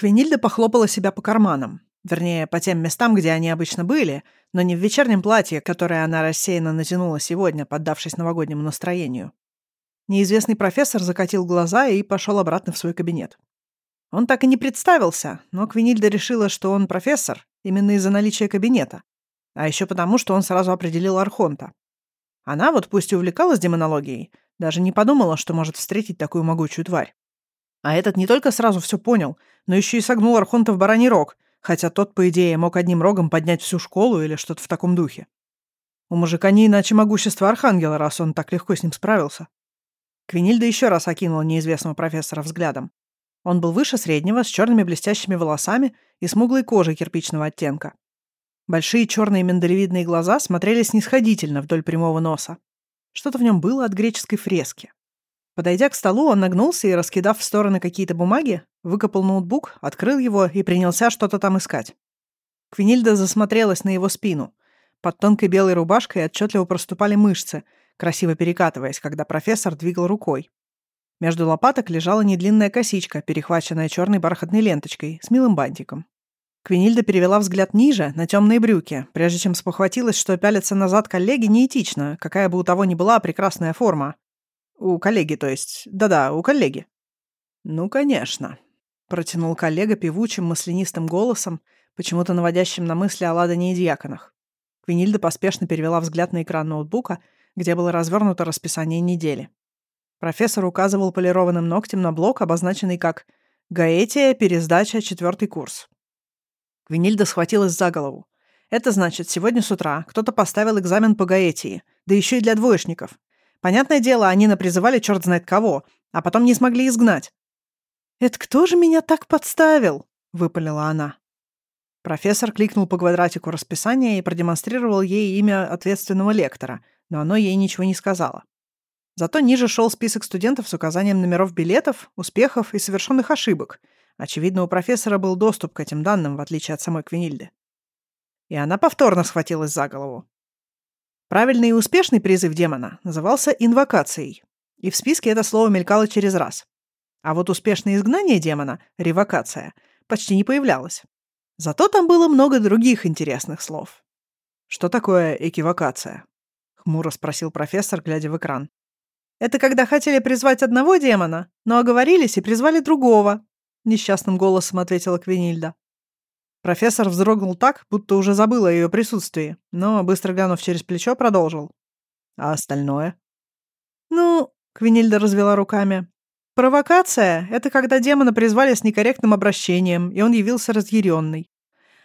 Квинильда похлопала себя по карманам. Вернее, по тем местам, где они обычно были, но не в вечернем платье, которое она рассеянно натянула сегодня, поддавшись новогоднему настроению. Неизвестный профессор закатил глаза и пошел обратно в свой кабинет. Он так и не представился, но Квинильда решила, что он профессор именно из-за наличия кабинета, а еще потому, что он сразу определил Архонта. Она вот пусть и увлекалась демонологией, даже не подумала, что может встретить такую могучую тварь. А этот не только сразу все понял, но еще и согнул Архонта в бараний рог, хотя тот, по идее, мог одним рогом поднять всю школу или что-то в таком духе. У мужика не иначе могущество Архангела, раз он так легко с ним справился. Квинильда еще раз окинула неизвестного профессора взглядом. Он был выше среднего, с черными блестящими волосами и смуглой кожей кирпичного оттенка. Большие черные миндалевидные глаза смотрели снисходительно вдоль прямого носа. Что-то в нем было от греческой фрески. Подойдя к столу, он нагнулся и, раскидав в стороны какие-то бумаги, выкопал ноутбук, открыл его и принялся что-то там искать. Квинильда засмотрелась на его спину. Под тонкой белой рубашкой отчетливо проступали мышцы, красиво перекатываясь, когда профессор двигал рукой. Между лопаток лежала недлинная косичка, перехваченная черной бархатной ленточкой, с милым бантиком. Квинильда перевела взгляд ниже, на темные брюки, прежде чем спохватилась, что пялиться назад коллеги неэтично, какая бы у того ни была прекрасная форма. У коллеги, то есть. Да-да, у коллеги. «Ну, конечно», — протянул коллега певучим маслянистым голосом, почему-то наводящим на мысли о Ладане и Дьяконах. Квинильда поспешно перевела взгляд на экран ноутбука, где было развернуто расписание недели. Профессор указывал полированным ногтем на блок, обозначенный как «Гаэтия, пересдача, четвертый курс». Квинильда схватилась за голову. Это значит, сегодня с утра кто-то поставил экзамен по Гаэтии, да еще и для двоечников. Понятное дело, они напризывали черт знает кого, а потом не смогли изгнать. «Это кто же меня так подставил?» — выпалила она. Профессор кликнул по квадратику расписания и продемонстрировал ей имя ответственного лектора, но оно ей ничего не сказало. Зато ниже шел список студентов с указанием номеров билетов, успехов и совершенных ошибок. Очевидно, у профессора был доступ к этим данным, в отличие от самой Квинильды. И она повторно схватилась за голову. Правильный и успешный призыв демона назывался инвокацией, и в списке это слово мелькало через раз. А вот успешное изгнание демона, ревокация, почти не появлялось. Зато там было много других интересных слов. «Что такое экивокация?» — хмуро спросил профессор, глядя в экран. «Это когда хотели призвать одного демона, но оговорились и призвали другого», — несчастным голосом ответила Квинильда. Профессор вздрогнул так, будто уже забыл о ее присутствии, но, быстро глянув через плечо, продолжил. А остальное? Ну, Квинильда развела руками. Провокация — это когда демона призвали с некорректным обращением, и он явился разъяренный.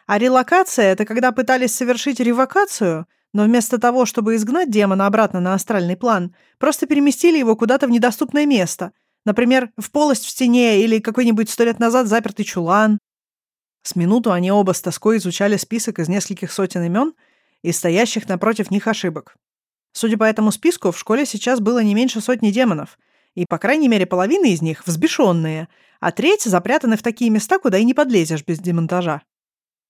А релокация — это когда пытались совершить ревокацию, но вместо того, чтобы изгнать демона обратно на астральный план, просто переместили его куда-то в недоступное место. Например, в полость в стене или какой-нибудь сто лет назад запертый чулан. С минуту они оба с тоской изучали список из нескольких сотен имен и стоящих напротив них ошибок. Судя по этому списку, в школе сейчас было не меньше сотни демонов, и, по крайней мере, половина из них взбешенные, а треть запрятаны в такие места, куда и не подлезешь без демонтажа.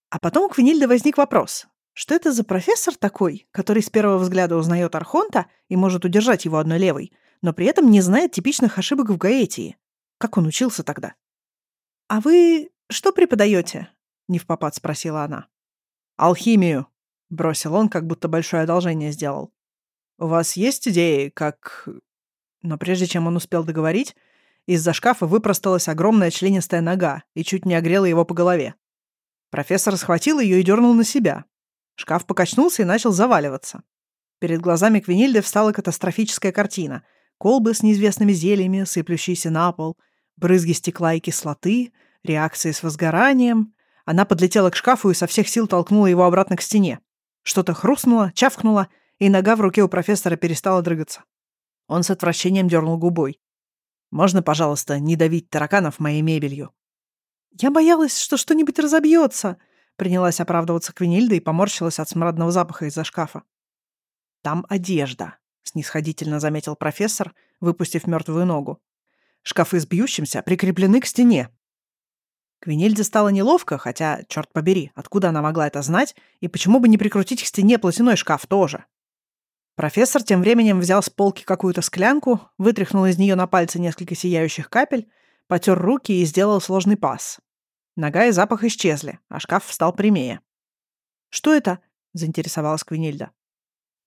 А потом у Квинильды возник вопрос. Что это за профессор такой, который с первого взгляда узнает Архонта и может удержать его одной левой, но при этом не знает типичных ошибок в Гаэтии? Как он учился тогда? «А вы «Что преподаете?» — не в попад спросила она. «Алхимию», — бросил он, как будто большое одолжение сделал. «У вас есть идеи, как...» Но прежде чем он успел договорить, из-за шкафа выпросталась огромная членистая нога и чуть не огрела его по голове. Профессор схватил ее и дернул на себя. Шкаф покачнулся и начал заваливаться. Перед глазами Квинильды встала катастрофическая картина. Колбы с неизвестными зельями, сыплющиеся на пол, брызги стекла и кислоты — Реакции с возгоранием. Она подлетела к шкафу и со всех сил толкнула его обратно к стене. Что-то хрустнуло, чавкнуло, и нога в руке у профессора перестала дрыгаться. Он с отвращением дернул губой. «Можно, пожалуйста, не давить тараканов моей мебелью?» «Я боялась, что что-нибудь разобьется», — принялась оправдываться Квинильда и поморщилась от смрадного запаха из-за шкафа. «Там одежда», — снисходительно заметил профессор, выпустив мертвую ногу. «Шкафы с бьющимся прикреплены к стене. Квинельде стало неловко, хотя, черт побери, откуда она могла это знать, и почему бы не прикрутить к стене платяной шкаф тоже? Профессор тем временем взял с полки какую-то склянку, вытряхнул из нее на пальцы несколько сияющих капель, потер руки и сделал сложный пас. Нога и запах исчезли, а шкаф встал прямее. «Что это?» — заинтересовалась Квинильда.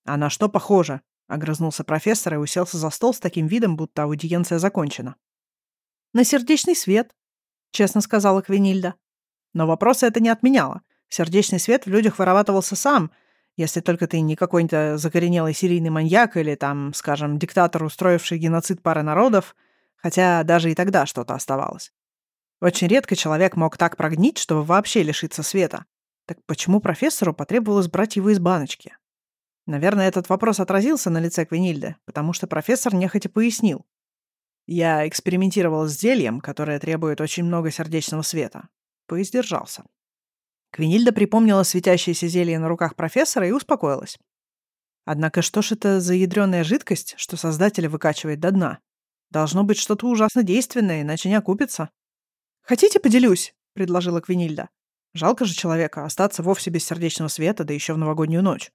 «А на что похоже?» — огрызнулся профессор и уселся за стол с таким видом, будто аудиенция закончена. «На сердечный свет», — честно сказала Квинильда. Но вопросы это не отменяло. Сердечный свет в людях вырабатывался сам, если только ты не какой-то закоренелый серийный маньяк или там, скажем, диктатор, устроивший геноцид пары народов, хотя даже и тогда что-то оставалось. Очень редко человек мог так прогнить, чтобы вообще лишиться света. Так почему профессору потребовалось брать его из баночки? Наверное, этот вопрос отразился на лице Квинильды, потому что профессор нехотя пояснил. Я экспериментировал с зельем, которое требует очень много сердечного света. Поиздержался. Квинильда припомнила светящееся зелье на руках профессора и успокоилась. Однако что ж это за ядреная жидкость, что создатель выкачивает до дна? Должно быть что-то ужасно действенное, иначе не окупится. «Хотите, поделюсь?» — предложила Квинильда. Жалко же человека остаться вовсе без сердечного света, да еще в новогоднюю ночь.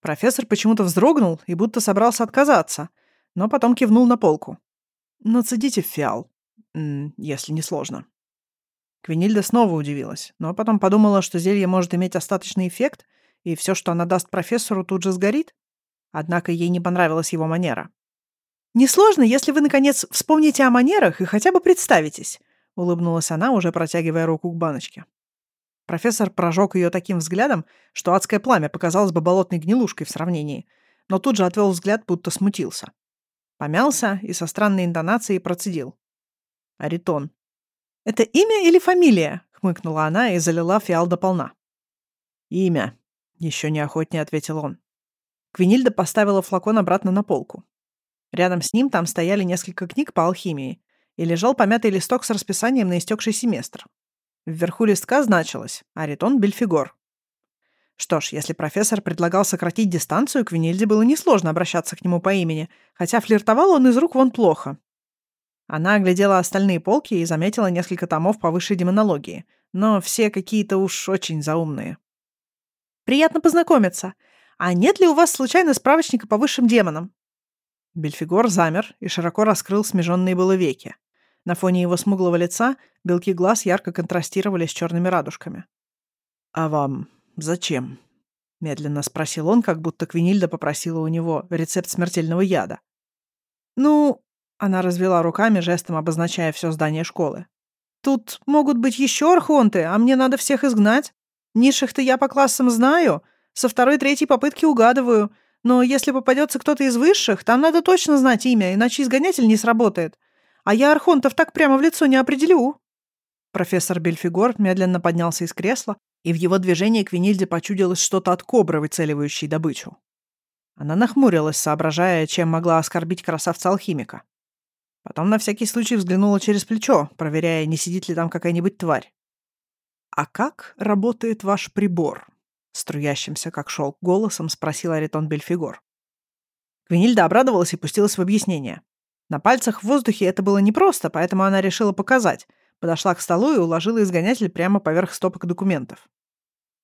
Профессор почему-то вздрогнул и будто собрался отказаться, но потом кивнул на полку. «Нацедите фиал, если не сложно». Квинильда снова удивилась, но потом подумала, что зелье может иметь остаточный эффект, и все, что она даст профессору, тут же сгорит. Однако ей не понравилась его манера. «Несложно, если вы, наконец, вспомните о манерах и хотя бы представитесь», — улыбнулась она, уже протягивая руку к баночке. Профессор прожег ее таким взглядом, что адское пламя показалось бы болотной гнилушкой в сравнении, но тут же отвел взгляд, будто смутился. Помялся и со странной интонацией процедил. «Аритон». «Это имя или фамилия?» — хмыкнула она и залила фиал до полна. «Имя», — еще неохотнее ответил он. Квинильда поставила флакон обратно на полку. Рядом с ним там стояли несколько книг по алхимии и лежал помятый листок с расписанием на истекший семестр. Вверху листка значилось «Аритон Бельфигор». Что ж, если профессор предлагал сократить дистанцию, Квинильде было несложно обращаться к нему по имени, хотя флиртовал он из рук вон плохо. Она оглядела остальные полки и заметила несколько томов по высшей демонологии, но все какие-то уж очень заумные. «Приятно познакомиться. А нет ли у вас случайно справочника по высшим демонам?» Бельфигор замер и широко раскрыл смеженные было веки. На фоне его смуглого лица белки глаз ярко контрастировали с черными радужками. «А вам зачем?» — медленно спросил он, как будто Квинильда попросила у него рецепт смертельного яда. «Ну...» — она развела руками, жестом обозначая все здание школы. «Тут могут быть еще архонты, а мне надо всех изгнать. Низших-то я по классам знаю, со второй-третьей попытки угадываю, но если попадется кто-то из высших, там надо точно знать имя, иначе изгонятель не сработает. А я архонтов так прямо в лицо не определю». Профессор Бельфигор медленно поднялся из кресла, и в его движении Квинильде почудилось что-то от кобры, выцеливающей добычу. Она нахмурилась, соображая, чем могла оскорбить красавца-алхимика. Потом на всякий случай взглянула через плечо, проверяя, не сидит ли там какая-нибудь тварь. «А как работает ваш прибор?» Струящимся, как шелк, голосом спросил Аритон Бельфигор. Квинильда обрадовалась и пустилась в объяснение. На пальцах в воздухе это было непросто, поэтому она решила показать. Подошла к столу и уложила изгонятель прямо поверх стопок документов.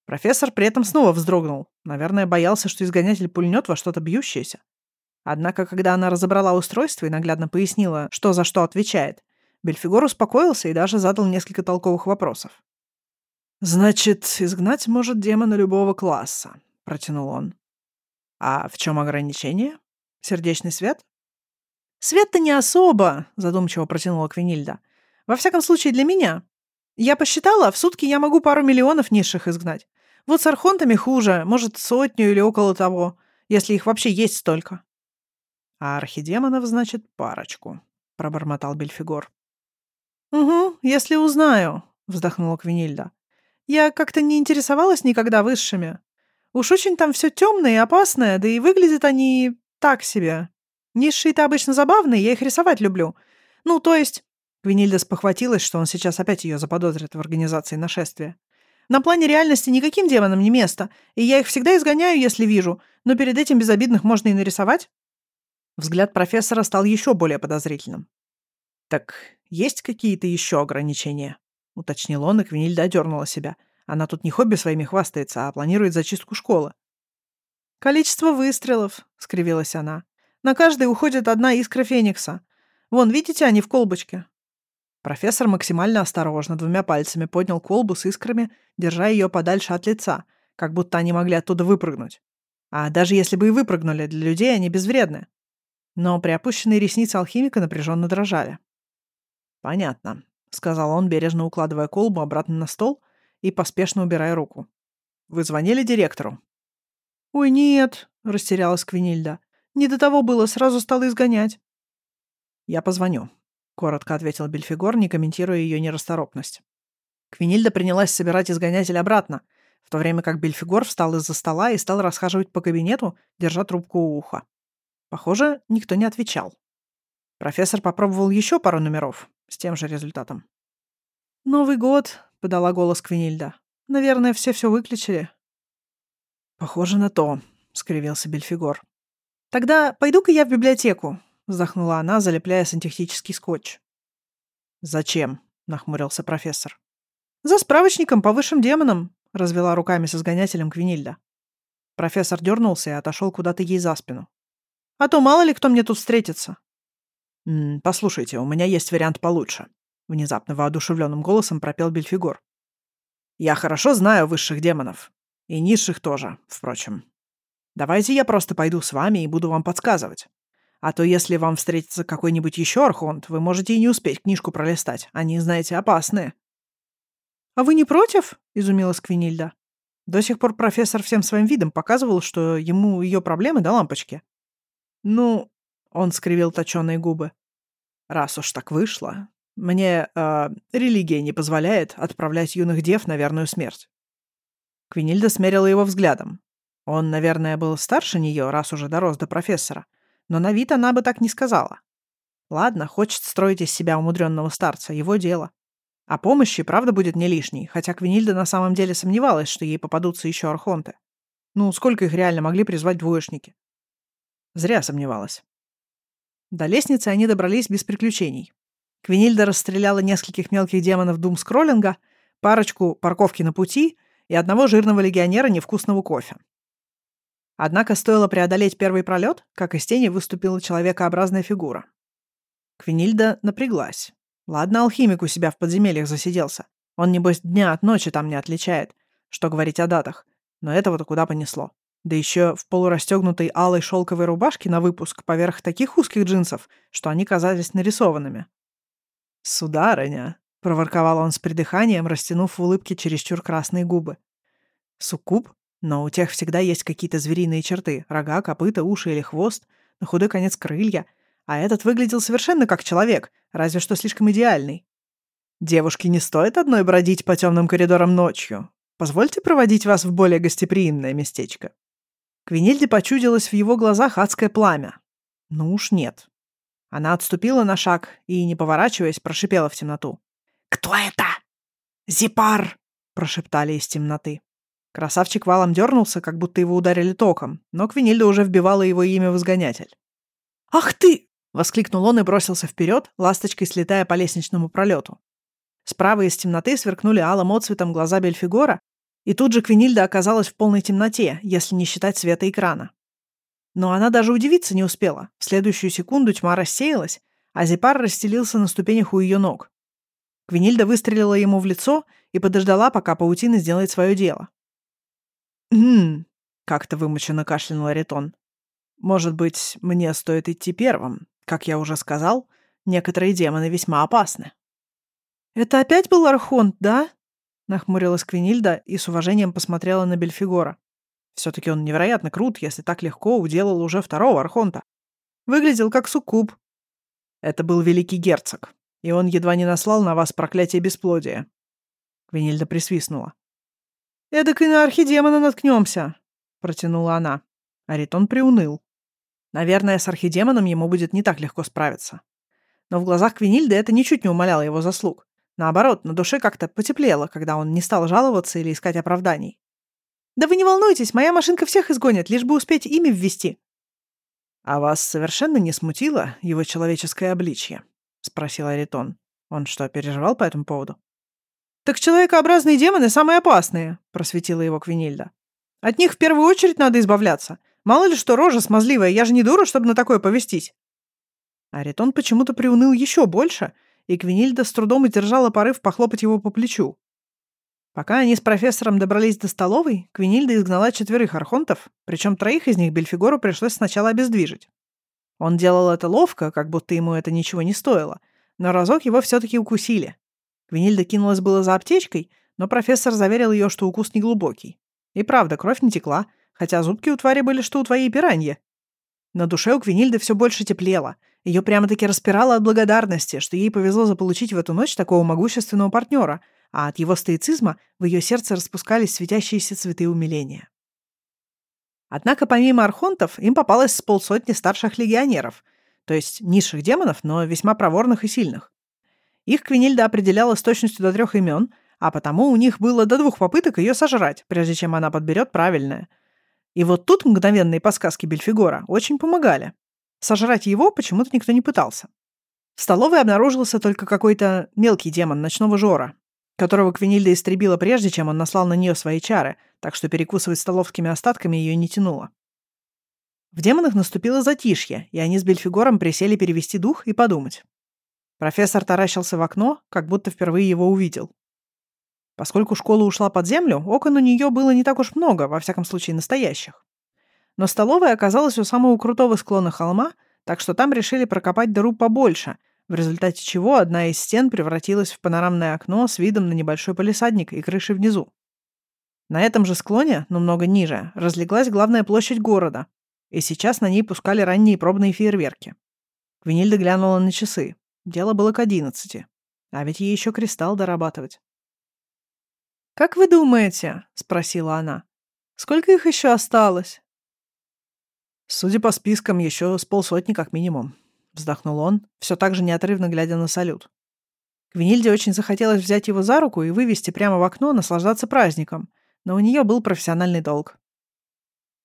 Профессор при этом снова вздрогнул. Наверное, боялся, что изгонятель пульнет во что-то бьющееся. Однако, когда она разобрала устройство и наглядно пояснила, что за что отвечает, Бельфигор успокоился и даже задал несколько толковых вопросов. «Значит, изгнать может демона любого класса», — протянул он. «А в чем ограничение? Сердечный свет?» «Свет-то не особо», — задумчиво протянула Квинильда. «Во всяком случае, для меня. Я посчитала, в сутки я могу пару миллионов низших изгнать. Вот с архонтами хуже, может, сотню или около того, если их вообще есть столько». «А архидемонов, значит, парочку», — пробормотал Бельфигор. «Угу, если узнаю», — вздохнула Квинильда. «Я как-то не интересовалась никогда высшими. Уж очень там все темное и опасное, да и выглядят они так себе. Низшие-то обычно забавные, я их рисовать люблю. Ну, то есть...» Гвинильда спохватилась, что он сейчас опять ее заподозрит в организации нашествия. «На плане реальности никаким демонам не место, и я их всегда изгоняю, если вижу, но перед этим безобидных можно и нарисовать». Взгляд профессора стал еще более подозрительным. «Так есть какие-то еще ограничения?» — уточнил он, и Квинильда одернула себя. Она тут не хобби своими хвастается, а планирует зачистку школы. «Количество выстрелов», — скривилась она. На каждый уходит одна искра феникса. Вон, видите, они в колбочке?» Профессор максимально осторожно двумя пальцами поднял колбу с искрами, держа ее подальше от лица, как будто они могли оттуда выпрыгнуть. А даже если бы и выпрыгнули, для людей они безвредны. Но приопущенные ресницы алхимика напряженно дрожали. «Понятно», — сказал он, бережно укладывая колбу обратно на стол и поспешно убирая руку. «Вы звонили директору?» «Ой, нет», — растерялась Квинильда. «Не до того было, сразу стала изгонять». «Я позвоню», — коротко ответил Бельфигор, не комментируя ее нерасторопность. Квинильда принялась собирать изгонятель обратно, в то время как Бельфигор встал из-за стола и стал расхаживать по кабинету, держа трубку у уха. Похоже, никто не отвечал. Профессор попробовал еще пару номеров с тем же результатом. «Новый год», — подала голос Квинильда. «Наверное, все все выключили». «Похоже на то», — скривился Бельфигор. «Тогда пойду-ка я в библиотеку», — вздохнула она, залепляя синтетический скотч. «Зачем?» — нахмурился профессор. «За справочником по высшим демонам», — развела руками с изгонятелем Квинильда. Профессор дернулся и отошел куда-то ей за спину. «А то мало ли кто мне тут встретится». «М -м, «Послушайте, у меня есть вариант получше», — внезапно воодушевленным голосом пропел Бельфигор. «Я хорошо знаю высших демонов. И низших тоже, впрочем. Давайте я просто пойду с вами и буду вам подсказывать. А то если вам встретится какой-нибудь еще архонт, вы можете и не успеть книжку пролистать. Они, знаете, опасные». «А вы не против?» — изумилась Квинильда. До сих пор профессор всем своим видом показывал, что ему ее проблемы до лампочки. «Ну...» — он скривил точеные губы. «Раз уж так вышло, мне э, религия не позволяет отправлять юных дев на верную смерть. Квинильда смерила его взглядом. Он, наверное, был старше нее, раз уже дорос до профессора, но на вид она бы так не сказала. Ладно, хочет строить из себя умудренного старца, его дело. А помощи, правда, будет не лишней, хотя Квинильда на самом деле сомневалась, что ей попадутся еще архонты. Ну, сколько их реально могли призвать двоечники? Зря сомневалась. До лестницы они добрались без приключений. Квинильда расстреляла нескольких мелких демонов дум-скроллинга, парочку парковки на пути и одного жирного легионера невкусного кофе. Однако стоило преодолеть первый пролет, как из тени выступила человекообразная фигура. Квинильда напряглась. Ладно, алхимик у себя в подземельях засиделся. Он, небось, дня от ночи там не отличает. Что говорить о датах. Но этого-то куда понесло. Да еще в полурастегнутой алой шелковой рубашке на выпуск поверх таких узких джинсов, что они казались нарисованными. «Сударыня», проворковал он с придыханием, растянув в улыбке чересчур красные губы. Суккуб? Но у тех всегда есть какие-то звериные черты. Рога, копыта, уши или хвост. На худой конец крылья. А этот выглядел совершенно как человек, разве что слишком идеальный. Девушке не стоит одной бродить по темным коридорам ночью. Позвольте проводить вас в более гостеприимное местечко. Квинильде почудилось в его глазах адское пламя. Ну уж нет. Она отступила на шаг и, не поворачиваясь, прошипела в темноту. «Кто это?» «Зипар!» — прошептали из темноты. Красавчик валом дернулся, как будто его ударили током, но Квинильда уже вбивала его имя в изгонятель. «Ах ты!» — воскликнул он и бросился вперед, ласточкой слетая по лестничному пролету. Справа из темноты сверкнули алым отцветом глаза Бельфигора, и тут же Квинильда оказалась в полной темноте, если не считать света экрана. Но она даже удивиться не успела. В следующую секунду тьма рассеялась, а Зипар расстелился на ступенях у ее ног. Квинильда выстрелила ему в лицо и подождала, пока паутина сделает свое дело. «Хм...» — как-то вымученно кашлянул Аритон. «Может быть, мне стоит идти первым? Как я уже сказал, некоторые демоны весьма опасны». «Это опять был Архонт, да?» — нахмурилась Квинильда и с уважением посмотрела на Бельфигора. Все-таки он невероятно крут, если так легко уделал уже второго Архонта. Выглядел как суккуб. Это был великий герцог, и он едва не наслал на вас проклятие бесплодия». Гвинильда присвистнула. «Эдак и на архидемона наткнемся», — протянула она. Аритон приуныл. Наверное, с архидемоном ему будет не так легко справиться. Но в глазах Квинильды это ничуть не умаляло его заслуг. Наоборот, на душе как-то потеплело, когда он не стал жаловаться или искать оправданий. «Да вы не волнуйтесь, моя машинка всех изгонит, лишь бы успеть имя ввести». «А вас совершенно не смутило его человеческое обличье?» — спросил Аритон. Он что, переживал по этому поводу? «Так человекообразные демоны самые опасные», — просветила его Квинильда. «От них в первую очередь надо избавляться. Мало ли что рожа смазливая, я же не дура, чтобы на такое повестись». Аритон почему-то приуныл еще больше и Квинильда с трудом удержала порыв похлопать его по плечу. Пока они с профессором добрались до столовой, Квинильда изгнала четверых архонтов, причем троих из них Бельфигору пришлось сначала обездвижить. Он делал это ловко, как будто ему это ничего не стоило, но разок его все-таки укусили. Квинильда кинулась было за аптечкой, но профессор заверил ее, что укус неглубокий. И правда, кровь не текла, хотя зубки у твари были, что у твоей пираньи. На душе у Квинильды все больше теплело. Ее прямо-таки распирало от благодарности, что ей повезло заполучить в эту ночь такого могущественного партнера — а от его стоицизма в ее сердце распускались светящиеся цветы умиления. Однако помимо архонтов им попалось с полсотни старших легионеров, то есть низших демонов, но весьма проворных и сильных. Их Квинильда определяла с точностью до трех имен, а потому у них было до двух попыток ее сожрать, прежде чем она подберет правильное. И вот тут мгновенные подсказки Бельфигора очень помогали. Сожрать его почему-то никто не пытался. В столовой обнаружился только какой-то мелкий демон ночного жора, которого Квинильда истребила прежде, чем он наслал на нее свои чары, так что перекусывать столовскими остатками ее не тянуло. В демонах наступило затишье, и они с Бельфигором присели перевести дух и подумать. Профессор таращился в окно, как будто впервые его увидел. Поскольку школа ушла под землю, окон у нее было не так уж много, во всяком случае настоящих. Но столовая оказалась у самого крутого склона холма, так что там решили прокопать дыру побольше — в результате чего одна из стен превратилась в панорамное окно с видом на небольшой полисадник и крыши внизу. На этом же склоне, но много ниже, разлеглась главная площадь города, и сейчас на ней пускали ранние пробные фейерверки. Гвинильда глянула на часы. Дело было к одиннадцати. А ведь ей еще кристалл дорабатывать. «Как вы думаете?» — спросила она. «Сколько их еще осталось?» «Судя по спискам, еще с полсотни как минимум», — вздохнул он, все так же неотрывно глядя на салют. Гвинильде очень захотелось взять его за руку и вывести прямо в окно, наслаждаться праздником, но у нее был профессиональный долг.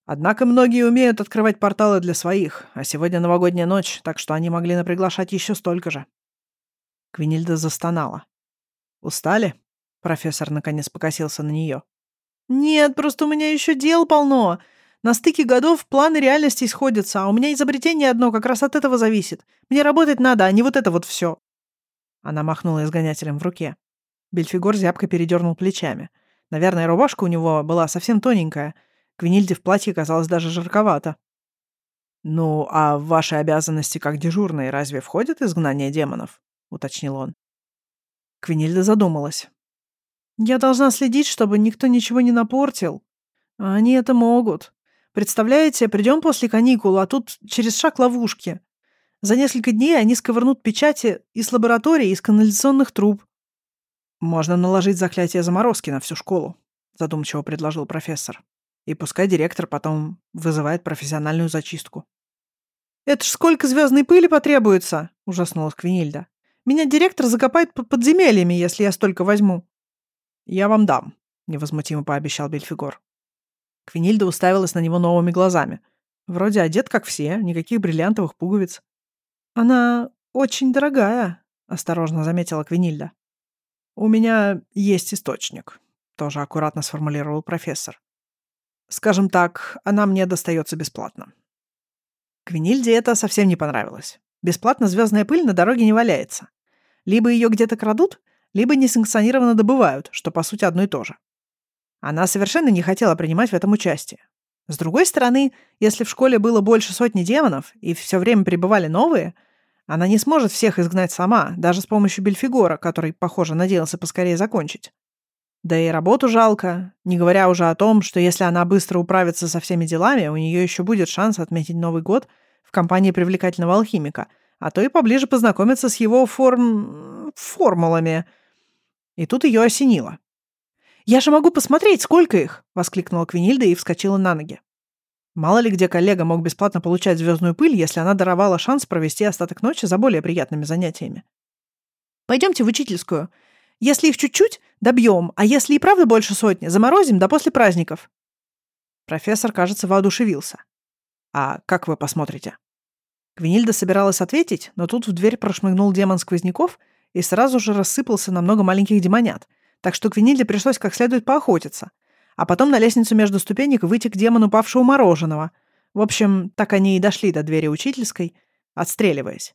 Однако многие умеют открывать порталы для своих, а сегодня новогодняя ночь, так что они могли наприглашать еще столько же. Гвинильда застонала. «Устали?» — профессор наконец покосился на нее. «Нет, просто у меня еще дел полно. На стыке годов планы реальности сходятся, а у меня изобретение одно как раз от этого зависит. Мне работать надо, а не вот это вот все. Она махнула изгонятелем в руке. Бельфигор зябко передернул плечами. Наверное, рубашка у него была совсем тоненькая. Квинильде в платье казалось даже жарковато. «Ну, а в ваши обязанности как дежурные разве входит изгнание демонов?» — уточнил он. Квинильда задумалась. «Я должна следить, чтобы никто ничего не напортил. Они это могут. Представляете, придем после каникул, а тут через шаг ловушки. За несколько дней они сковырнут печати из лаборатории, из канализационных труб. Можно наложить заклятие заморозки на всю школу, задумчиво предложил профессор. И пускай директор потом вызывает профессиональную зачистку. «Это ж сколько звездной пыли потребуется!» — ужаснулась Квинильда. «Меня директор закопает под подземельями, если я столько возьму». «Я вам дам», — невозмутимо пообещал Бельфигор. Квинильда уставилась на него новыми глазами. Вроде одет, как все, никаких бриллиантовых пуговиц. «Она очень дорогая», — осторожно заметила Квинильда. «У меня есть источник», — тоже аккуратно сформулировал профессор. «Скажем так, она мне достается бесплатно». Квинильде это совсем не понравилось. Бесплатно звездная пыль на дороге не валяется. Либо ее где-то крадут, либо несанкционированно добывают, что по сути одно и то же. Она совершенно не хотела принимать в этом участие. С другой стороны, если в школе было больше сотни демонов и все время прибывали новые, она не сможет всех изгнать сама, даже с помощью Бельфигора, который, похоже, надеялся поскорее закончить. Да и работу жалко, не говоря уже о том, что если она быстро управится со всеми делами, у нее еще будет шанс отметить Новый год в компании привлекательного алхимика, а то и поближе познакомиться с его форм... формулами. И тут ее осенило. «Я же могу посмотреть, сколько их!» — воскликнула Квинильда и вскочила на ноги. Мало ли где коллега мог бесплатно получать звездную пыль, если она даровала шанс провести остаток ночи за более приятными занятиями. «Пойдемте в учительскую. Если их чуть-чуть, добьем, а если и правда больше сотни, заморозим до после праздников». Профессор, кажется, воодушевился. «А как вы посмотрите?» Гвинильда собиралась ответить, но тут в дверь прошмыгнул демон Сквозняков и сразу же рассыпался на много маленьких демонят, так что Квинильде пришлось как следует поохотиться. А потом на лестницу между ступенек выйти к демону павшего мороженого. В общем, так они и дошли до двери учительской, отстреливаясь.